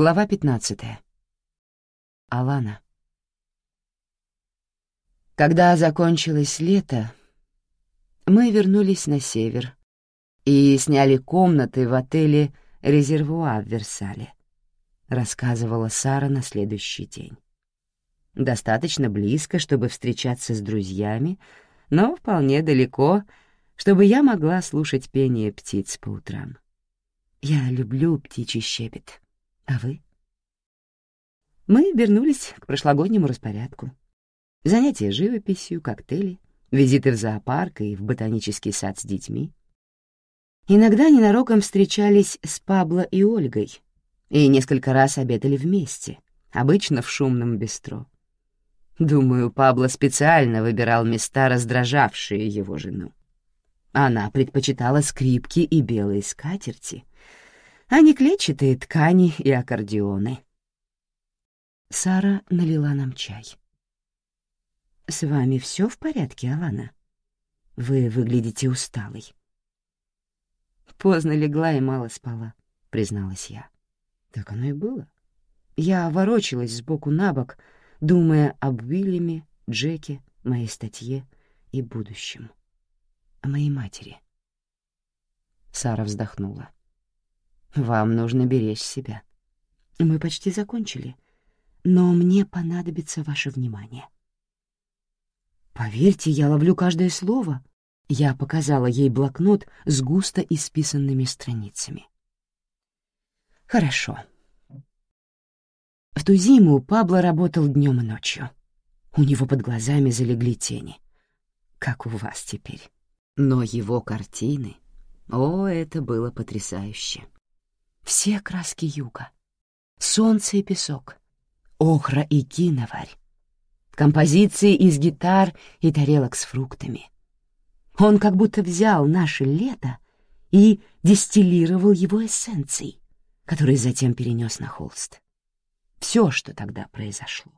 Глава 15. Алана. Когда закончилось лето, мы вернулись на север и сняли комнаты в отеле «Резервуа» в Версале, рассказывала Сара на следующий день. Достаточно близко, чтобы встречаться с друзьями, но вполне далеко, чтобы я могла слушать пение птиц по утрам. Я люблю птичий щебет. А вы? Мы вернулись к прошлогоднему распорядку. Занятия живописью, коктейли, визиты в зоопарк и в ботанический сад с детьми. Иногда ненароком встречались с Пабло и Ольгой и несколько раз обедали вместе, обычно в шумном бистро. Думаю, Пабло специально выбирал места, раздражавшие его жену. Она предпочитала скрипки и белые скатерти, а не клетчатые ткани и аккордеоны. Сара налила нам чай. «С вами все в порядке, Алана? Вы выглядите усталой». «Поздно легла и мало спала», — призналась я. Так оно и было. Я ворочалась сбоку на бок, думая об Уильяме, Джеке, моей статье и будущем. О моей матери. Сара вздохнула. Вам нужно беречь себя. Мы почти закончили, но мне понадобится ваше внимание. Поверьте, я ловлю каждое слово. Я показала ей блокнот с густо исписанными страницами. Хорошо. В ту зиму Пабло работал днем и ночью. У него под глазами залегли тени, как у вас теперь. Но его картины... О, это было потрясающе. Все краски юга. Солнце и песок, охра и киноварь, композиции из гитар и тарелок с фруктами. Он как будто взял наше лето и дистиллировал его эссенцией, которые затем перенес на холст. Все, что тогда произошло.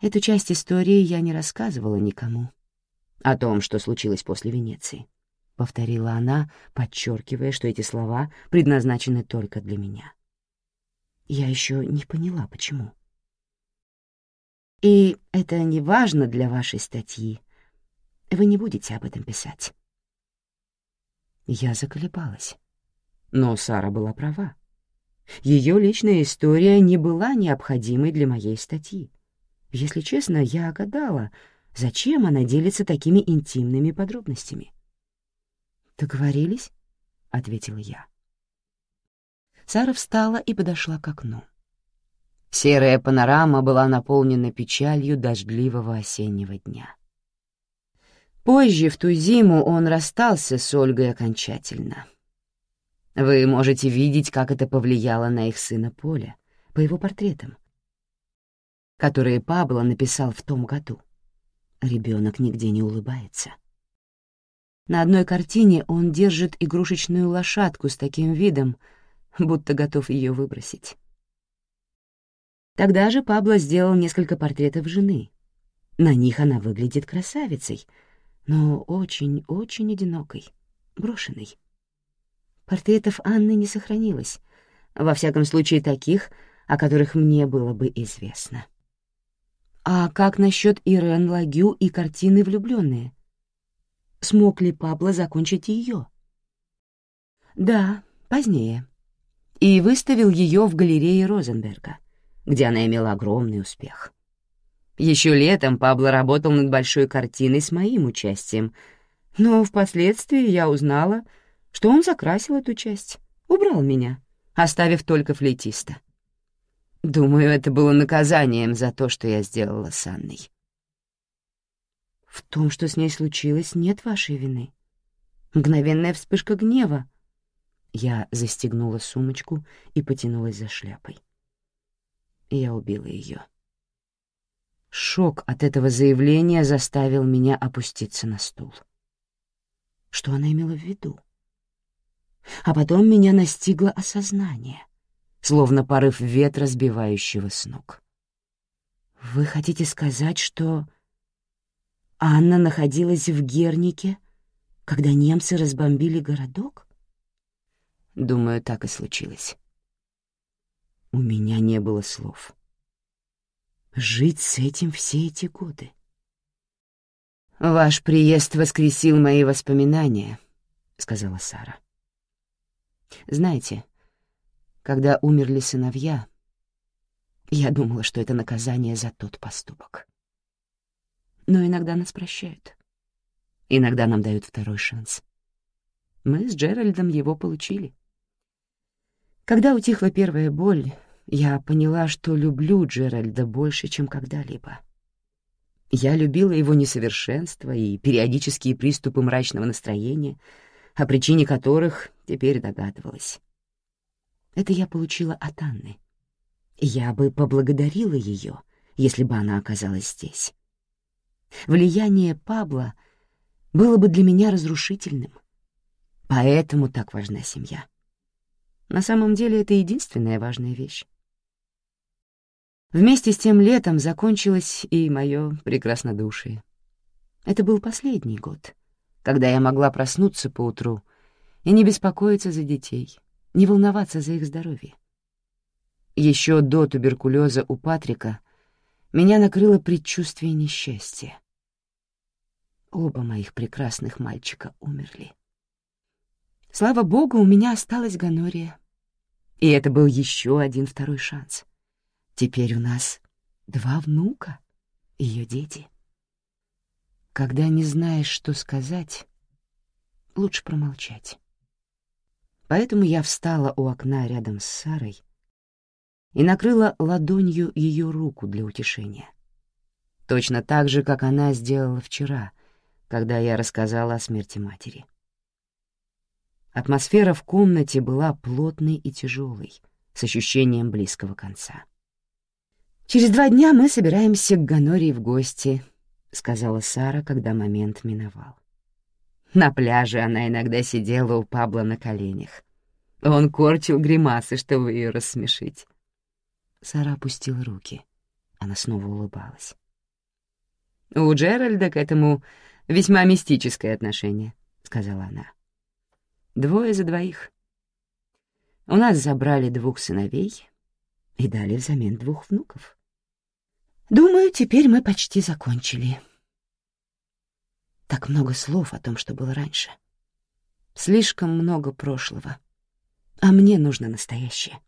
Эту часть истории я не рассказывала никому. О том, что случилось после Венеции. — повторила она, подчеркивая, что эти слова предназначены только для меня. Я еще не поняла, почему. «И это не важно для вашей статьи. Вы не будете об этом писать». Я заколебалась. Но Сара была права. Ее личная история не была необходимой для моей статьи. Если честно, я гадала, зачем она делится такими интимными подробностями. «Договорились?» — ответила я. Сара встала и подошла к окну. Серая панорама была наполнена печалью дождливого осеннего дня. Позже, в ту зиму, он расстался с Ольгой окончательно. Вы можете видеть, как это повлияло на их сына Поля, по его портретам, которые Пабло написал в том году. Ребенок нигде не улыбается. На одной картине он держит игрушечную лошадку с таким видом, будто готов ее выбросить. Тогда же Пабло сделал несколько портретов жены. На них она выглядит красавицей, но очень-очень одинокой, брошенной. Портретов Анны не сохранилось, во всяком случае таких, о которых мне было бы известно. А как насчет Ирен Лагю и картины «Влюбленные»? Смог ли Пабло закончить ее. Да, позднее. И выставил ее в галерее Розенберга, где она имела огромный успех. Еще летом Пабло работал над большой картиной с моим участием, но впоследствии я узнала, что он закрасил эту часть, убрал меня, оставив только флейтиста. Думаю, это было наказанием за то, что я сделала с Анной. В том, что с ней случилось, нет вашей вины. Мгновенная вспышка гнева. Я застегнула сумочку и потянулась за шляпой. Я убила ее. Шок от этого заявления заставил меня опуститься на стул. Что она имела в виду? А потом меня настигло осознание, словно порыв ветра, сбивающего с ног. «Вы хотите сказать, что...» Анна находилась в Гернике, когда немцы разбомбили городок? Думаю, так и случилось. У меня не было слов. Жить с этим все эти годы. «Ваш приезд воскресил мои воспоминания», — сказала Сара. «Знаете, когда умерли сыновья, я думала, что это наказание за тот поступок. Но иногда нас прощают. Иногда нам дают второй шанс. Мы с Джеральдом его получили. Когда утихла первая боль, я поняла, что люблю Джеральда больше, чем когда-либо. Я любила его несовершенство и периодические приступы мрачного настроения, о причине которых теперь догадывалась. Это я получила от Анны. Я бы поблагодарила ее, если бы она оказалась здесь. Влияние Пабла было бы для меня разрушительным. Поэтому так важна семья. На самом деле это единственная важная вещь. Вместе с тем летом закончилось и мое прекраснодушие. Это был последний год, когда я могла проснуться поутру и не беспокоиться за детей, не волноваться за их здоровье. Еще до туберкулеза у Патрика меня накрыло предчувствие несчастья. Оба моих прекрасных мальчика умерли. Слава богу, у меня осталась гонория. И это был еще один второй шанс — Теперь у нас два внука, ее дети. Когда не знаешь, что сказать, лучше промолчать. Поэтому я встала у окна рядом с Сарой и накрыла ладонью ее руку для утешения. Точно так же, как она сделала вчера, когда я рассказала о смерти матери. Атмосфера в комнате была плотной и тяжелой, с ощущением близкого конца. «Через два дня мы собираемся к Ганории в гости», — сказала Сара, когда момент миновал. На пляже она иногда сидела у Пабла на коленях. Он корчил гримасы, чтобы ее рассмешить. Сара опустила руки. Она снова улыбалась. «У Джеральда к этому весьма мистическое отношение», — сказала она. «Двое за двоих. У нас забрали двух сыновей и дали взамен двух внуков. Думаю, теперь мы почти закончили. Так много слов о том, что было раньше. Слишком много прошлого. А мне нужно настоящее.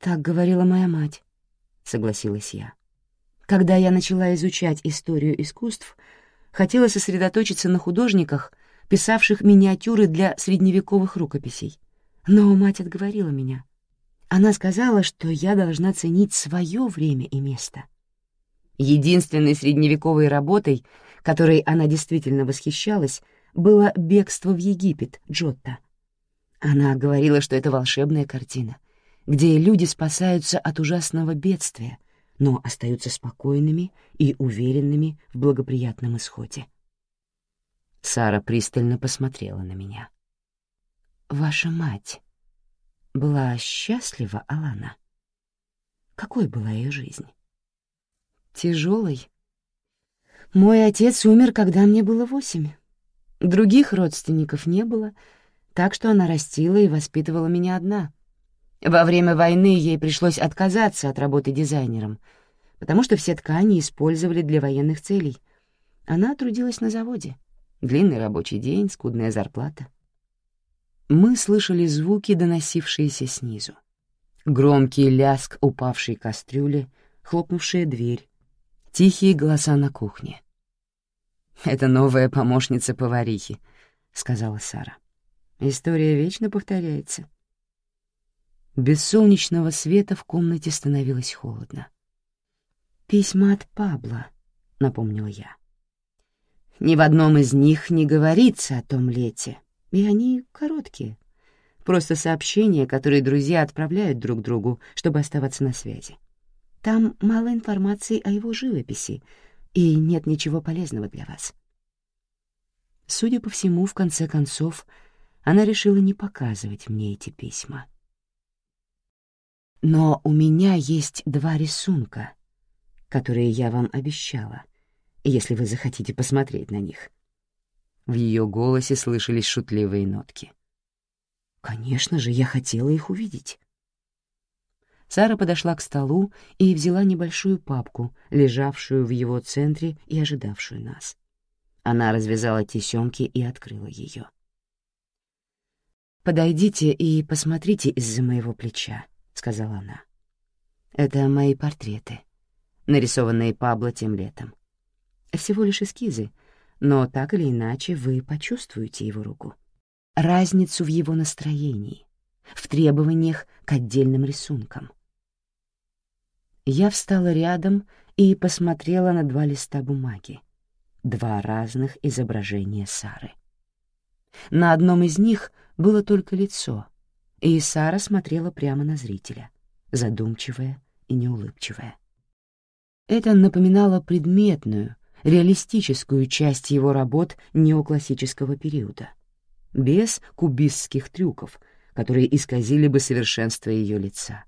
Так говорила моя мать, согласилась я. Когда я начала изучать историю искусств, хотела сосредоточиться на художниках, писавших миниатюры для средневековых рукописей. Но мать отговорила меня — она сказала, что я должна ценить свое время и место. Единственной средневековой работой, которой она действительно восхищалась, было «Бегство в Египет» Джотто. Она говорила, что это волшебная картина, где люди спасаются от ужасного бедствия, но остаются спокойными и уверенными в благоприятном исходе. Сара пристально посмотрела на меня. «Ваша мать была счастлива Алана? Какой была ее жизнь? Тяжелой. Мой отец умер, когда мне было восемь. Других родственников не было, так что она растила и воспитывала меня одна. Во время войны ей пришлось отказаться от работы дизайнером, потому что все ткани использовали для военных целей. Она трудилась на заводе. Длинный рабочий день, скудная зарплата. Мы слышали звуки, доносившиеся снизу. Громкий ляск упавшей кастрюли, хлопнувшая дверь, тихие голоса на кухне. «Это новая помощница поварихи», — сказала Сара. «История вечно повторяется». Без солнечного света в комнате становилось холодно. «Письма от Пабла», — напомнил я. «Ни в одном из них не говорится о том лете», и они короткие. Просто сообщения, которые друзья отправляют друг другу, чтобы оставаться на связи. Там мало информации о его живописи, и нет ничего полезного для вас. Судя по всему, в конце концов, она решила не показывать мне эти письма. Но у меня есть два рисунка, которые я вам обещала, если вы захотите посмотреть на них. В ее голосе слышались шутливые нотки. «Конечно же, я хотела их увидеть». Сара подошла к столу и взяла небольшую папку, лежавшую в его центре и ожидавшую нас. Она развязала тесемки и открыла ее. «Подойдите и посмотрите из-за моего плеча», — сказала она. «Это мои портреты, нарисованные Пабло тем летом. Всего лишь эскизы, но так или иначе вы почувствуете его руку. Разницу в его настроении, в требованиях к отдельным рисункам. Я встала рядом и посмотрела на два листа бумаги, два разных изображения Сары. На одном из них было только лицо, и Сара смотрела прямо на зрителя, задумчивая и неулыбчивая. Это напоминало предметную, реалистическую часть его работ неоклассического периода, без кубистских трюков, которые исказили бы совершенство ее лица.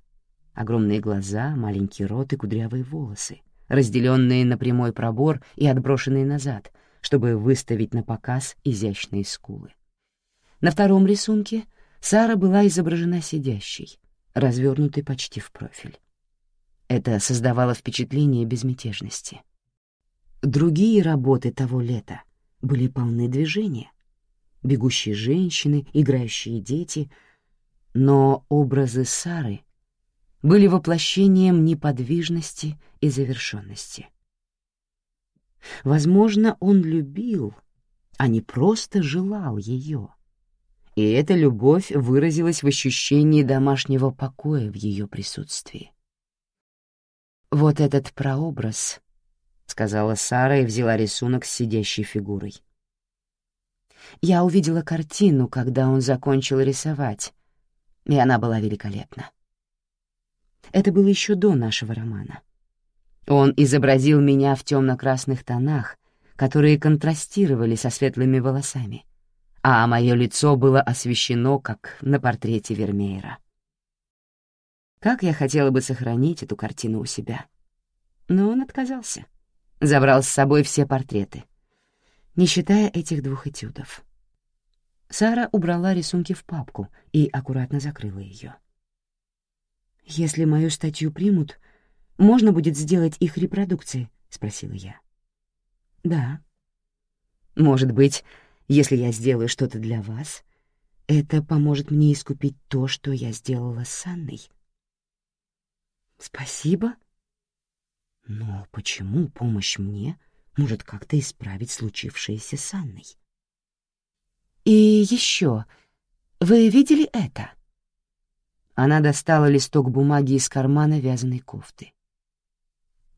Огромные глаза, маленький рот и кудрявые волосы, разделенные на прямой пробор и отброшенные назад, чтобы выставить на показ изящные скулы. На втором рисунке Сара была изображена сидящей, развернутой почти в профиль. Это создавало впечатление безмятежности. Другие работы того лета были полны движения. Бегущие женщины, играющие дети, но образы Сары были воплощением неподвижности и завершенности. Возможно, он любил, а не просто желал ее. И эта любовь выразилась в ощущении домашнего покоя в ее присутствии. «Вот этот прообраз», — сказала Сара и взяла рисунок с сидящей фигурой. Я увидела картину, когда он закончил рисовать, и она была великолепна. Это было еще до нашего романа. Он изобразил меня в темно-красных тонах, которые контрастировали со светлыми волосами, а мое лицо было освещено, как на портрете Вермеера. Как я хотела бы сохранить эту картину у себя. Но он отказался. Забрал с собой все портреты, не считая этих двух этюдов. Сара убрала рисунки в папку и аккуратно закрыла ее. «Если мою статью примут, можно будет сделать их репродукции?» — спросила я. «Да. Может быть, если я сделаю что-то для вас, это поможет мне искупить то, что я сделала с Анной». «Спасибо?» «Но почему помощь мне может как-то исправить случившееся с Анной?» «И еще, вы видели это?» Она достала листок бумаги из кармана вязаной кофты.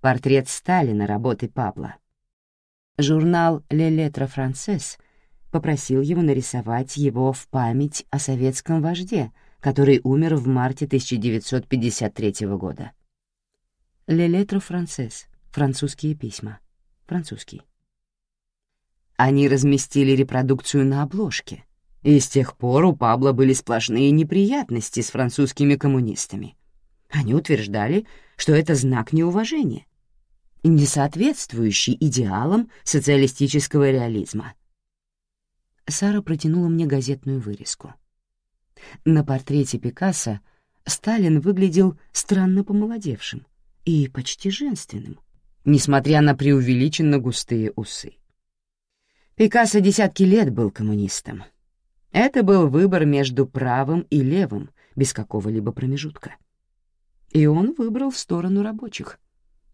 Портрет Сталина работы Пабло. Журнал «Ле Летро Францесс» попросил его нарисовать его в память о советском вожде, который умер в марте 1953 года. «Ле Летро Францесс» — французские письма. Французский. Они разместили репродукцию на обложке — и с тех пор у Пабло были сплошные неприятности с французскими коммунистами. Они утверждали, что это знак неуважения, не соответствующий идеалам социалистического реализма. Сара протянула мне газетную вырезку. На портрете Пикассо Сталин выглядел странно помолодевшим и почти женственным, несмотря на преувеличенно густые усы. Пикассо десятки лет был коммунистом — это был выбор между правым и левым, без какого-либо промежутка. И он выбрал в сторону рабочих.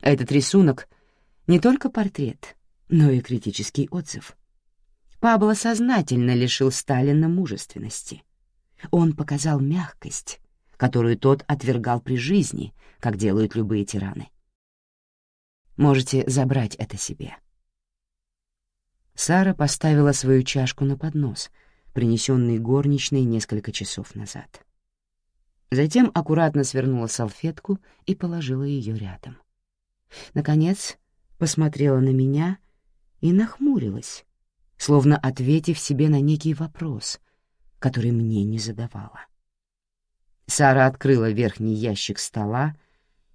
Этот рисунок — не только портрет, но и критический отзыв. Пабло сознательно лишил Сталина мужественности. Он показал мягкость, которую тот отвергал при жизни, как делают любые тираны. Можете забрать это себе. Сара поставила свою чашку на поднос — принесенный горничной несколько часов назад. Затем аккуратно свернула салфетку и положила ее рядом. Наконец, посмотрела на меня и нахмурилась, словно ответив себе на некий вопрос, который мне не задавала. Сара открыла верхний ящик стола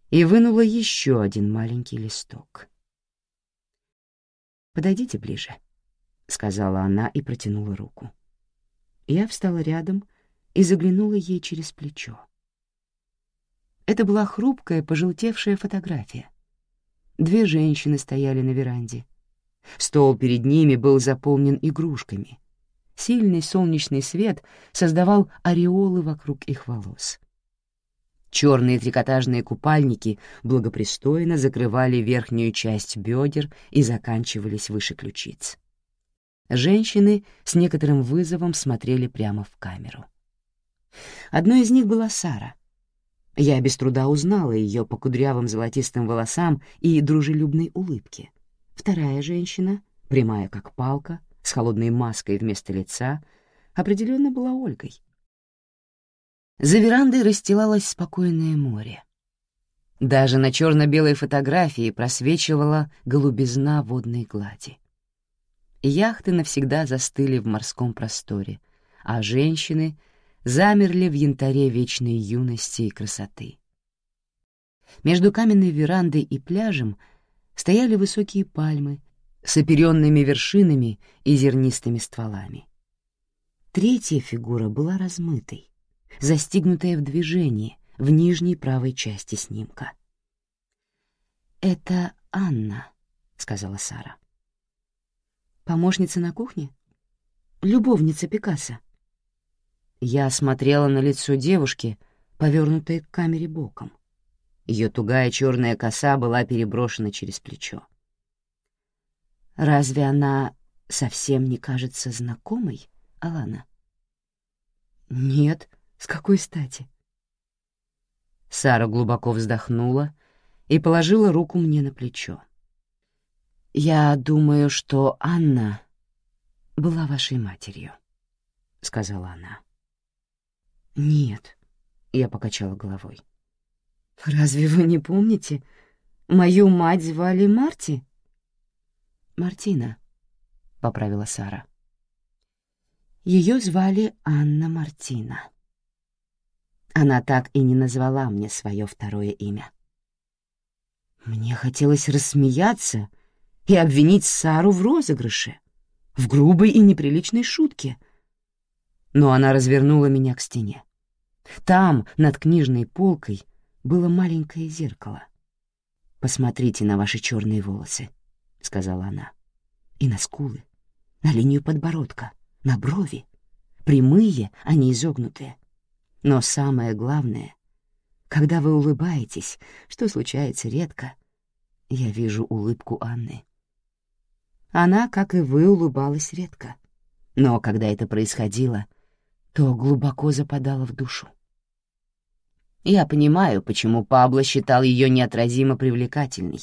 и вынула еще один маленький листок. «Подойдите ближе», — сказала она и протянула руку. Я встала рядом и заглянула ей через плечо. Это была хрупкая, пожелтевшая фотография. Две женщины стояли на веранде. Стол перед ними был заполнен игрушками. Сильный солнечный свет создавал ореолы вокруг их волос. Черные трикотажные купальники благопристойно закрывали верхнюю часть бедер и заканчивались выше ключиц. Женщины с некоторым вызовом смотрели прямо в камеру. Одной из них была Сара. Я без труда узнала ее по кудрявым золотистым волосам и дружелюбной улыбке. Вторая женщина, прямая как палка, с холодной маской вместо лица, определенно была Ольгой. За верандой расстилалось спокойное море. Даже на черно-белой фотографии просвечивала голубизна водной глади. Яхты навсегда застыли в морском просторе, а женщины замерли в янтаре вечной юности и красоты. Между каменной верандой и пляжем стояли высокие пальмы с оперенными вершинами и зернистыми стволами. Третья фигура была размытой, застигнутая в движении в нижней правой части снимка. «Это Анна», — сказала Сара. «Помощница на кухне? Любовница Пикассо?» Я смотрела на лицо девушки, повернутой к камере боком. Ее тугая черная коса была переброшена через плечо. «Разве она совсем не кажется знакомой, Алана?» «Нет», с какой стати? Сара глубоко вздохнула и положила руку мне на плечо. «Я думаю, что Анна была вашей матерью», — сказала она. «Нет», — я покачала головой. «Разве вы не помните? Мою мать звали Марти?» «Мартина», — поправила Сара. Ее звали Анна Мартина. Она так и не назвала мне свое второе имя. Мне хотелось рассмеяться и обвинить Сару в розыгрыше, в грубой и неприличной шутке. Но она развернула меня к стене. Там, над книжной полкой, было маленькое зеркало. «Посмотрите на ваши черные волосы», — сказала она, — «и на скулы, на линию подбородка, на брови, прямые, а не изогнутые. Но самое главное, когда вы улыбаетесь, что случается редко, я вижу улыбку Анны. Она, как и вы, улыбалась редко. Но когда это происходило, то глубоко западала в душу. Я понимаю, почему Пабло считал ее неотразимо привлекательной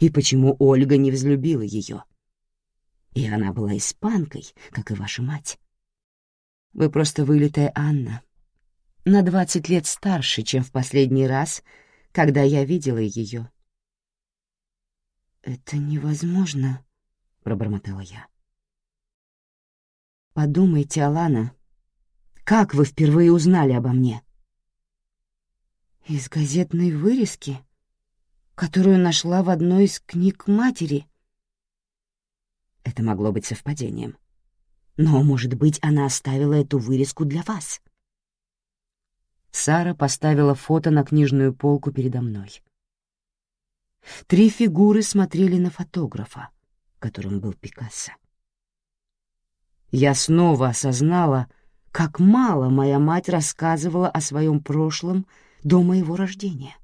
и почему Ольга не взлюбила ее. И она была испанкой, как и ваша мать. Вы просто вылитая Анна, на двадцать лет старше, чем в последний раз, когда я видела ее. «Это невозможно», — пробормотала я. «Подумайте, Алана, как вы впервые узнали обо мне?» «Из газетной вырезки, которую нашла в одной из книг матери». Это могло быть совпадением. Но, может быть, она оставила эту вырезку для вас. Сара поставила фото на книжную полку передо мной. Три фигуры смотрели на фотографа, которым был Пикассо. Я снова осознала, как мало моя мать рассказывала о своем прошлом до моего рождения.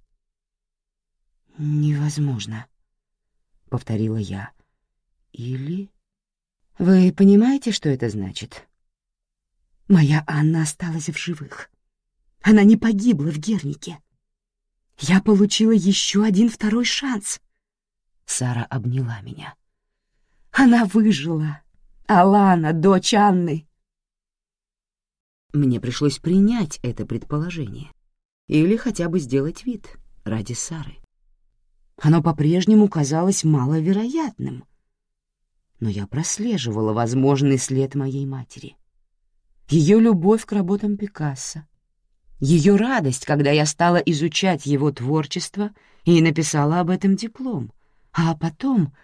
«Невозможно», — повторила я. «Или...» «Вы понимаете, что это значит?» «Моя Анна осталась в живых». Она не погибла в Гернике. Я получила еще один второй шанс. Сара обняла меня. Она выжила. Алана, дочь Анны. Мне пришлось принять это предположение. Или хотя бы сделать вид ради Сары. Оно по-прежнему казалось маловероятным. Но я прослеживала возможный след моей матери. Ее любовь к работам Пикассо, ее радость, когда я стала изучать его творчество и написала об этом диплом, а потом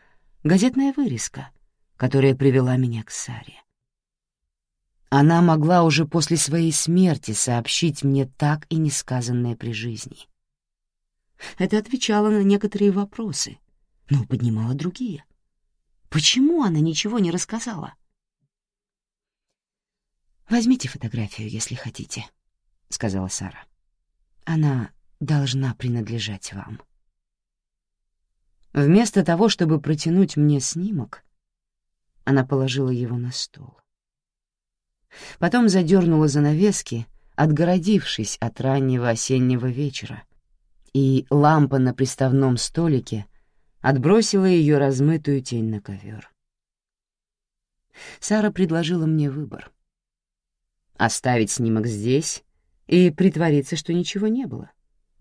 газетная вырезка, которая привела меня к Саре. Она могла уже после своей смерти сообщить мне так и несказанное при жизни. Это отвечало на некоторые вопросы, но поднимало другие. Почему она ничего не рассказала? «Возьмите фотографию, если хотите», — сказала Сара. «Она должна принадлежать вам». Вместо того, чтобы протянуть мне снимок, она положила его на стол. Потом задернула занавески, отгородившись от раннего осеннего вечера, и лампа на приставном столике отбросила ее размытую тень на ковер. Сара предложила мне выбор. Оставить снимок здесь и притвориться, что ничего не было.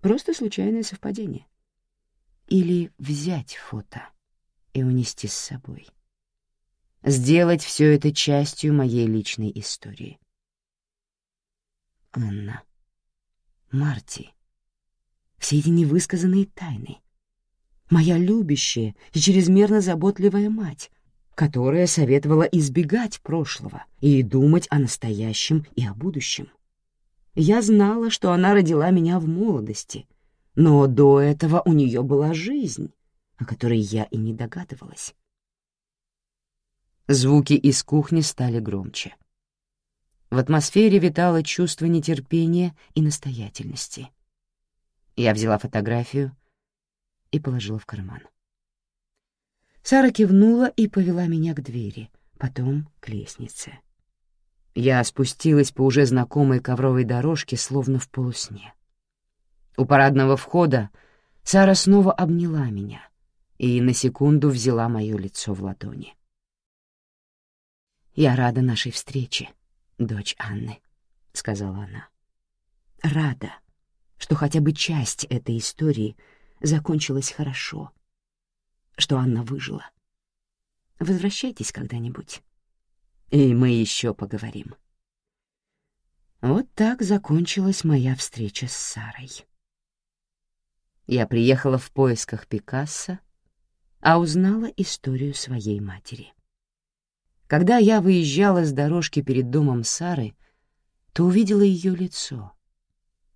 Просто случайное совпадение. Или взять фото и унести с собой. Сделать все это частью моей личной истории. Анна. Марти. Все эти невысказанные тайны. Моя любящая и чрезмерно заботливая мать, которая советовала избегать прошлого и думать о настоящем и о будущем. Я знала, что она родила меня в молодости, но до этого у нее была жизнь, о которой я и не догадывалась. Звуки из кухни стали громче. В атмосфере витало чувство нетерпения и настоятельности. Я взяла фотографию и положила в карман. Сара кивнула и повела меня к двери, потом к лестнице. Я спустилась по уже знакомой ковровой дорожке, словно в полусне. У парадного входа Сара снова обняла меня и на секунду взяла мое лицо в ладони. «Я рада нашей встрече, дочь Анны», — сказала она. «Рада, что хотя бы часть этой истории закончилась хорошо, что Анна выжила. Возвращайтесь когда-нибудь» и мы еще поговорим. Вот так закончилась моя встреча с Сарой. Я приехала в поисках Пикассо, а узнала историю своей матери. Когда я выезжала с дорожки перед домом Сары, то увидела ее лицо.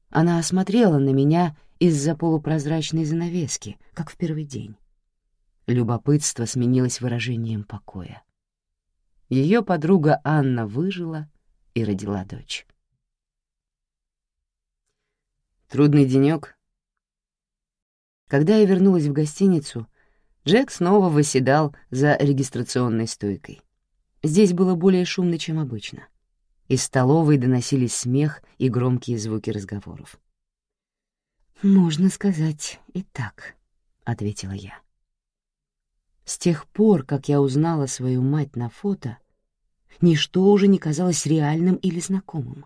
Она осмотрела на меня из-за полупрозрачной занавески, как в первый день. Любопытство сменилось выражением покоя. Ее подруга Анна выжила и родила дочь. Трудный денек. Когда я вернулась в гостиницу, Джек снова восседал за регистрационной стойкой. Здесь было более шумно, чем обычно. Из столовой доносились смех и громкие звуки разговоров. «Можно сказать и так», — ответила я. С тех пор, как я узнала свою мать на фото, ничто уже не казалось реальным или знакомым.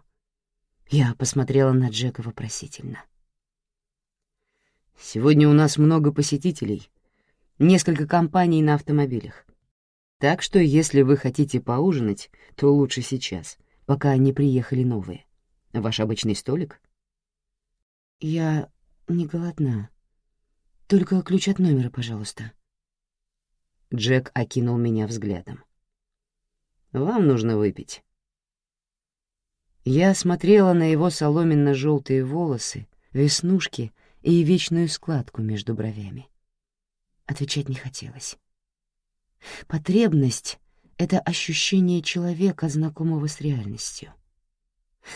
Я посмотрела на Джека вопросительно. «Сегодня у нас много посетителей, несколько компаний на автомобилях. Так что, если вы хотите поужинать, то лучше сейчас, пока не приехали новые. Ваш обычный столик?» «Я не голодна. Только ключ от номера, пожалуйста», Джек окинул меня взглядом. «Вам нужно выпить». Я смотрела на его соломенно-желтые волосы, веснушки и вечную складку между бровями. Отвечать не хотелось. Потребность — это ощущение человека, знакомого с реальностью.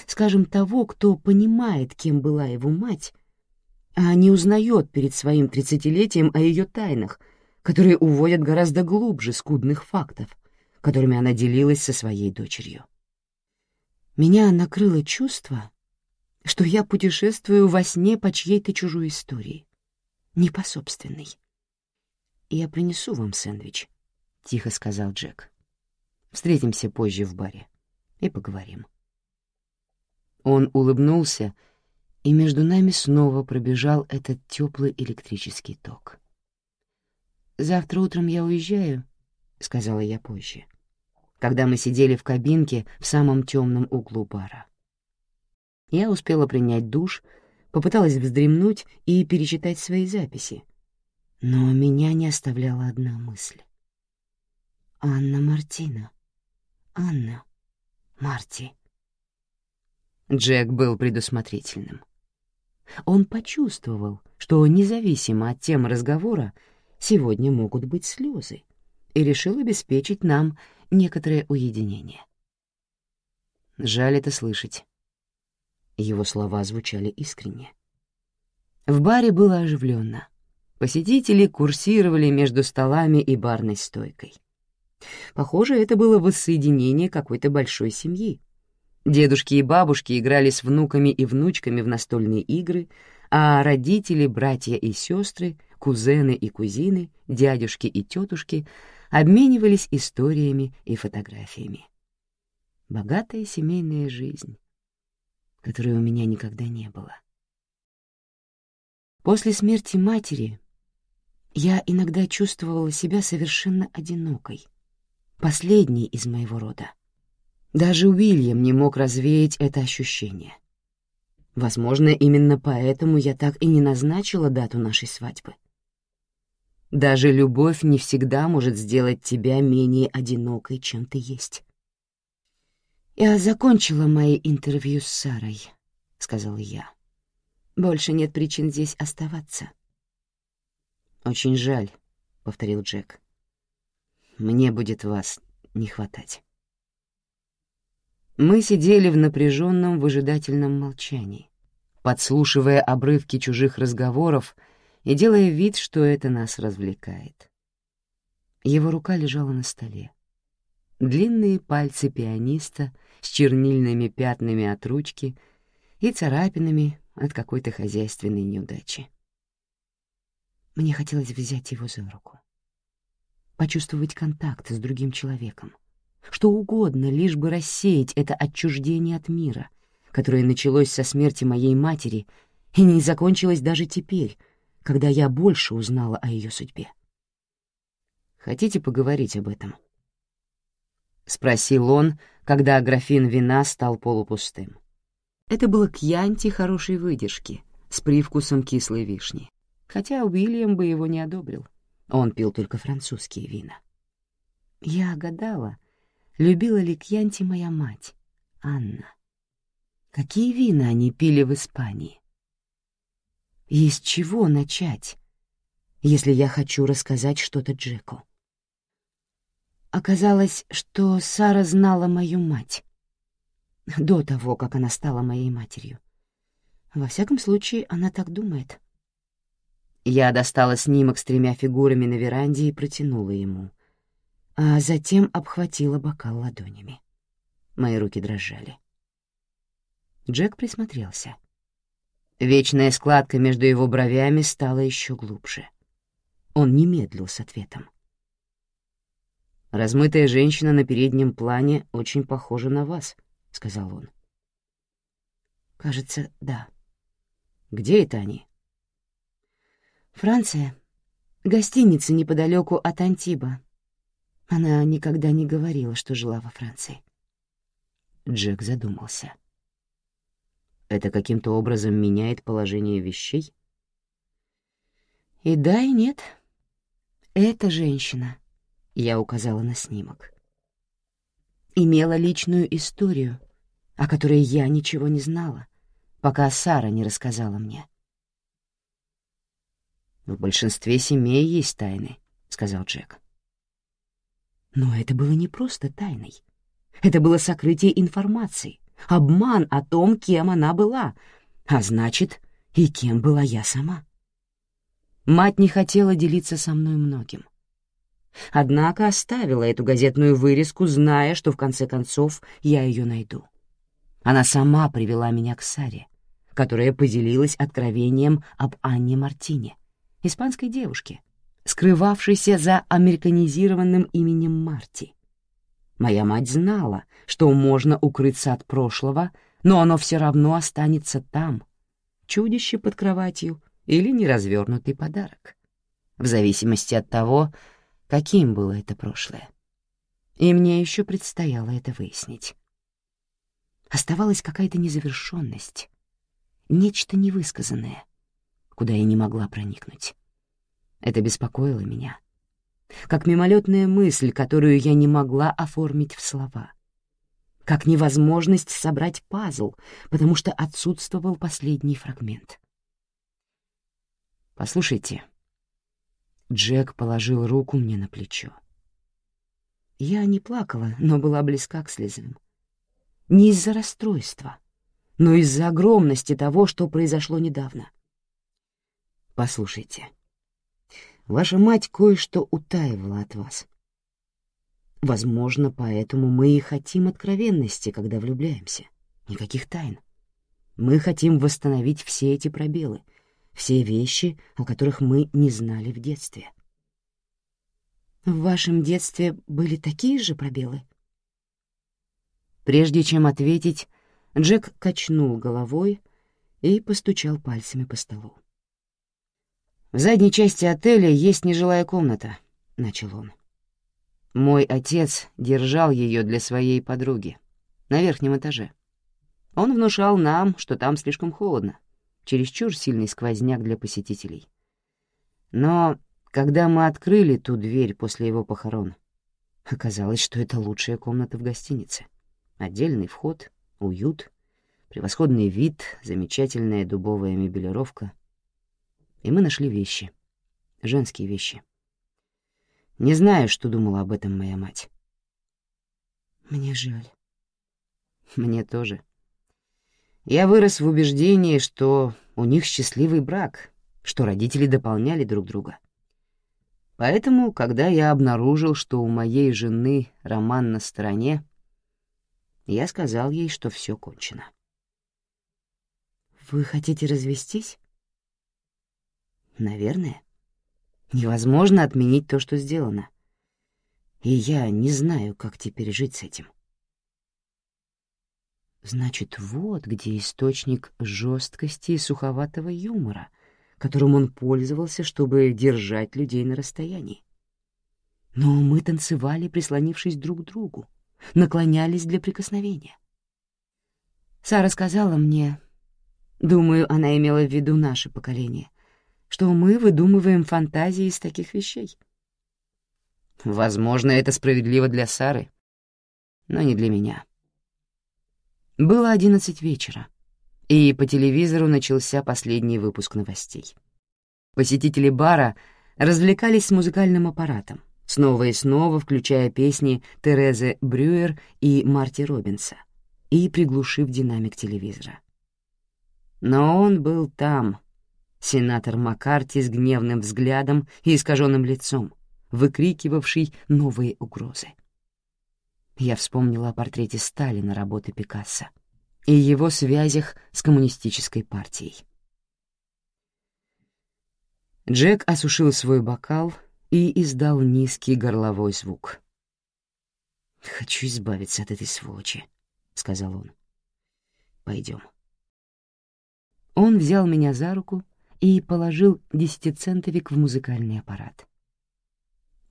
Скажем, того, кто понимает, кем была его мать, а не узнает перед своим тридцатилетием о ее тайнах — которые уводят гораздо глубже скудных фактов, которыми она делилась со своей дочерью. Меня накрыло чувство, что я путешествую во сне по чьей-то чужой истории, не по собственной. «Я принесу вам сэндвич», — тихо сказал Джек. «Встретимся позже в баре и поговорим». Он улыбнулся, и между нами снова пробежал этот теплый электрический ток. «Завтра утром я уезжаю», — сказала я позже, когда мы сидели в кабинке в самом темном углу бара. Я успела принять душ, попыталась вздремнуть и перечитать свои записи, но меня не оставляла одна мысль. «Анна Мартина. Анна. Марти». Джек был предусмотрительным. Он почувствовал, что независимо от темы разговора, сегодня могут быть слезы, и решил обеспечить нам некоторое уединение. Жаль это слышать. Его слова звучали искренне. В баре было оживленно. Посетители курсировали между столами и барной стойкой. Похоже, это было воссоединение какой-то большой семьи. Дедушки и бабушки играли с внуками и внучками в настольные игры, а родители, братья и сестры, кузены и кузины, дядюшки и тетушки обменивались историями и фотографиями. Богатая семейная жизнь, которой у меня никогда не было. После смерти матери я иногда чувствовала себя совершенно одинокой, последней из моего рода. Даже Уильям не мог развеять это ощущение. Возможно, именно поэтому я так и не назначила дату нашей свадьбы. Даже любовь не всегда может сделать тебя менее одинокой, чем ты есть. «Я закончила мои интервью с Сарой», — сказала я. «Больше нет причин здесь оставаться». «Очень жаль», — повторил Джек. «Мне будет вас не хватать». Мы сидели в напряженном выжидательном молчании, подслушивая обрывки чужих разговоров и делая вид, что это нас развлекает. Его рука лежала на столе. Длинные пальцы пианиста с чернильными пятнами от ручки и царапинами от какой-то хозяйственной неудачи. Мне хотелось взять его за руку, почувствовать контакт с другим человеком, что угодно, лишь бы рассеять это отчуждение от мира, которое началось со смерти моей матери и не закончилось даже теперь, когда я больше узнала о ее судьбе. «Хотите поговорить об этом?» — спросил он, когда графин вина стал полупустым. Это было кьянти хорошей выдержки, с привкусом кислой вишни хотя Уильям бы его не одобрил. Он пил только французские вина. Я гадала, любила ли Кьянти моя мать, Анна. Какие вина они пили в Испании? И с чего начать, если я хочу рассказать что-то Джеку? Оказалось, что Сара знала мою мать до того, как она стала моей матерью. Во всяком случае, она так думает. Я достала снимок с тремя фигурами на веранде и протянула ему, а затем обхватила бокал ладонями. Мои руки дрожали. Джек присмотрелся. Вечная складка между его бровями стала еще глубже. Он не медлил с ответом. «Размытая женщина на переднем плане очень похожа на вас», — сказал он. «Кажется, да». «Где это они?» Франция. Гостиница неподалеку от Антиба. Она никогда не говорила, что жила во Франции. Джек задумался. Это каким-то образом меняет положение вещей? И да, и нет. Эта женщина, я указала на снимок, имела личную историю, о которой я ничего не знала, пока Сара не рассказала мне. «В большинстве семей есть тайны», — сказал Джек. Но это было не просто тайной. Это было сокрытие информации, обман о том, кем она была, а значит, и кем была я сама. Мать не хотела делиться со мной многим. Однако оставила эту газетную вырезку, зная, что в конце концов я ее найду. Она сама привела меня к Саре, которая поделилась откровением об Анне Мартине — испанской девушки, скрывавшейся за американизированным именем Марти. Моя мать знала, что можно укрыться от прошлого, но оно все равно останется там, чудище под кроватью или неразвернутый подарок, в зависимости от того, каким было это прошлое. И мне еще предстояло это выяснить. Оставалась какая-то незавершенность, нечто невысказанное — куда я не могла проникнуть. Это беспокоило меня, как мимолетная мысль, которую я не могла оформить в слова, как невозможность собрать пазл, потому что отсутствовал последний фрагмент. «Послушайте». Джек положил руку мне на плечо. Я не плакала, но была близка к слезам. Не из-за расстройства, но из-за огромности того, что произошло недавно. Послушайте, ваша мать кое-что утаивала от вас. Возможно, поэтому мы и хотим откровенности, когда влюбляемся. Никаких тайн. Мы хотим восстановить все эти пробелы, все вещи, о которых мы не знали в детстве. В вашем детстве были такие же пробелы? Прежде чем ответить, Джек качнул головой и постучал пальцами по столу. «В задней части отеля есть нежилая комната», — начал он. «Мой отец держал ее для своей подруги на верхнем этаже. Он внушал нам, что там слишком холодно, чересчур сильный сквозняк для посетителей. Но когда мы открыли ту дверь после его похорон, оказалось, что это лучшая комната в гостинице. Отдельный вход, уют, превосходный вид, замечательная дубовая мебелировка. И мы нашли вещи, женские вещи. Не знаю, что думала об этом моя мать. Мне жаль. Мне тоже. Я вырос в убеждении, что у них счастливый брак, что родители дополняли друг друга. Поэтому, когда я обнаружил, что у моей жены роман на стороне, я сказал ей, что все кончено. «Вы хотите развестись?» «Наверное. Невозможно отменить то, что сделано. И я не знаю, как теперь жить с этим». Значит, вот где источник жесткости и суховатого юмора, которым он пользовался, чтобы держать людей на расстоянии. Но мы танцевали, прислонившись друг к другу, наклонялись для прикосновения. Сара сказала мне, думаю, она имела в виду наше поколение, что мы выдумываем фантазии из таких вещей. Возможно, это справедливо для Сары, но не для меня. Было одиннадцать вечера и по телевизору начался последний выпуск новостей. Посетители бара развлекались с музыкальным аппаратом, снова и снова включая песни Терезы Брюер и Марти Робинса и приглушив динамик телевизора. Но он был там, сенатор Маккарти с гневным взглядом и искаженным лицом, выкрикивавший новые угрозы. Я вспомнила о портрете Сталина работы Пикассо — и его связях с коммунистической партией. Джек осушил свой бокал и издал низкий горловой звук. «Хочу избавиться от этой сволочи», — сказал он. «Пойдем». Он взял меня за руку и положил десятицентовик в музыкальный аппарат.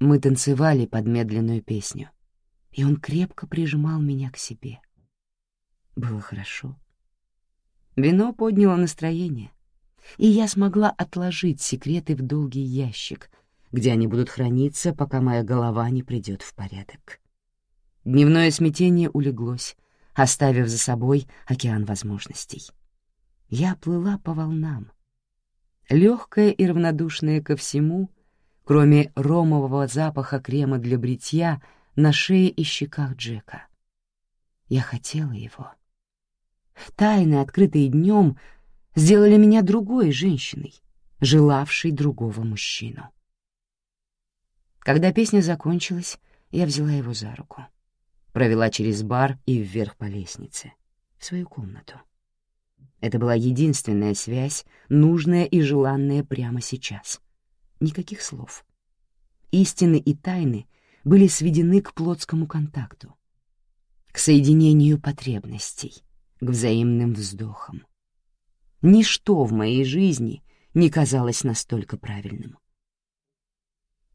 Мы танцевали под медленную песню, и он крепко прижимал меня к себе. Было хорошо. Вино подняло настроение, и я смогла отложить секреты в долгий ящик, где они будут храниться, пока моя голова не придет в порядок. Дневное смятение улеглось, оставив за собой океан возможностей. Я плыла по волнам, легкая и равнодушная ко всему, кроме ромового запаха крема для бритья на шее и щеках Джека. Я хотела его — Тайны, открытые днем, сделали меня другой женщиной, желавшей другого мужчину. Когда песня закончилась, я взяла его за руку, провела через бар и вверх по лестнице, в свою комнату. Это была единственная связь, нужная и желанная прямо сейчас. Никаких слов. Истины и тайны были сведены к плотскому контакту, к соединению потребностей — к взаимным вздохам. Ничто в моей жизни не казалось настолько правильным.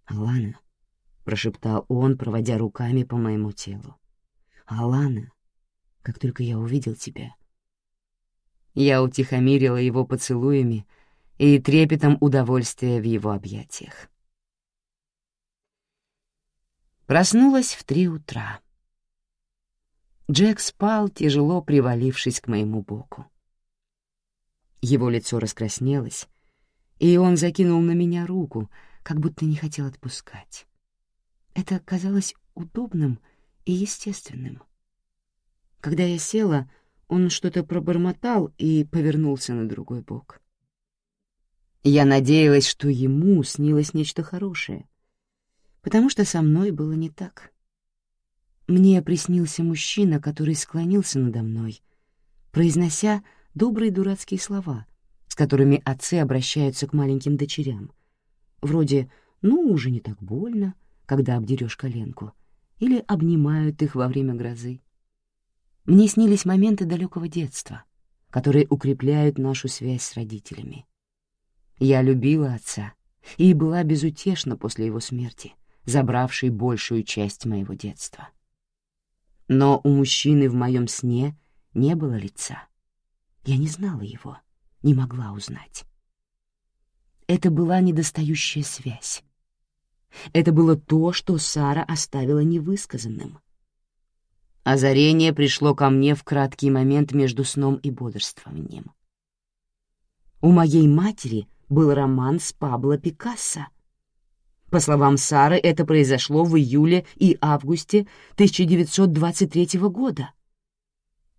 «Алана», — прошептал он, проводя руками по моему телу. «Алана, как только я увидел тебя». Я утихомирила его поцелуями и трепетом удовольствия в его объятиях. Проснулась в три утра. Джек спал, тяжело привалившись к моему боку. Его лицо раскраснелось, и он закинул на меня руку, как будто не хотел отпускать. Это казалось удобным и естественным. Когда я села, он что-то пробормотал и повернулся на другой бок. Я надеялась, что ему снилось нечто хорошее, потому что со мной было не так. Мне приснился мужчина, который склонился надо мной, произнося добрые дурацкие слова, с которыми отцы обращаются к маленьким дочерям, вроде «ну, уже не так больно», когда обдерешь коленку, или обнимают их во время грозы. Мне снились моменты далекого детства, которые укрепляют нашу связь с родителями. Я любила отца и была безутешна после его смерти, забравшей большую часть моего детства. Но у мужчины в моем сне не было лица. Я не знала его, не могла узнать. Это была недостающая связь. Это было то, что Сара оставила невысказанным. Озарение пришло ко мне в краткий момент между сном и бодрствованием. У моей матери был роман с Пабло Пикассо. По словам Сары, это произошло в июле и августе 1923 года.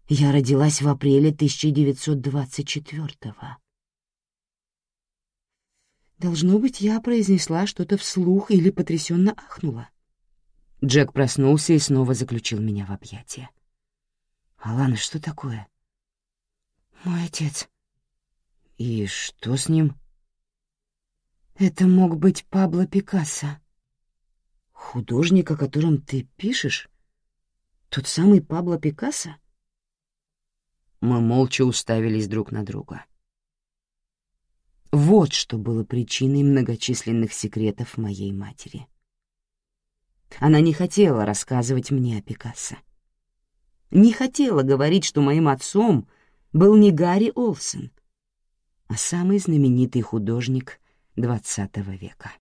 Я родилась в апреле 1924 -го. Должно быть, я произнесла что-то вслух или потрясенно ахнула. Джек проснулся и снова заключил меня в объятия. «Алана, что такое?» «Мой отец». «И что с ним?» «Это мог быть Пабло Пикассо». «Художник, о котором ты пишешь? Тот самый Пабло Пикассо?» Мы молча уставились друг на друга. Вот что было причиной многочисленных секретов моей матери. Она не хотела рассказывать мне о Пикассо. Не хотела говорить, что моим отцом был не Гарри Олсен, а самый знаменитый художник XX века.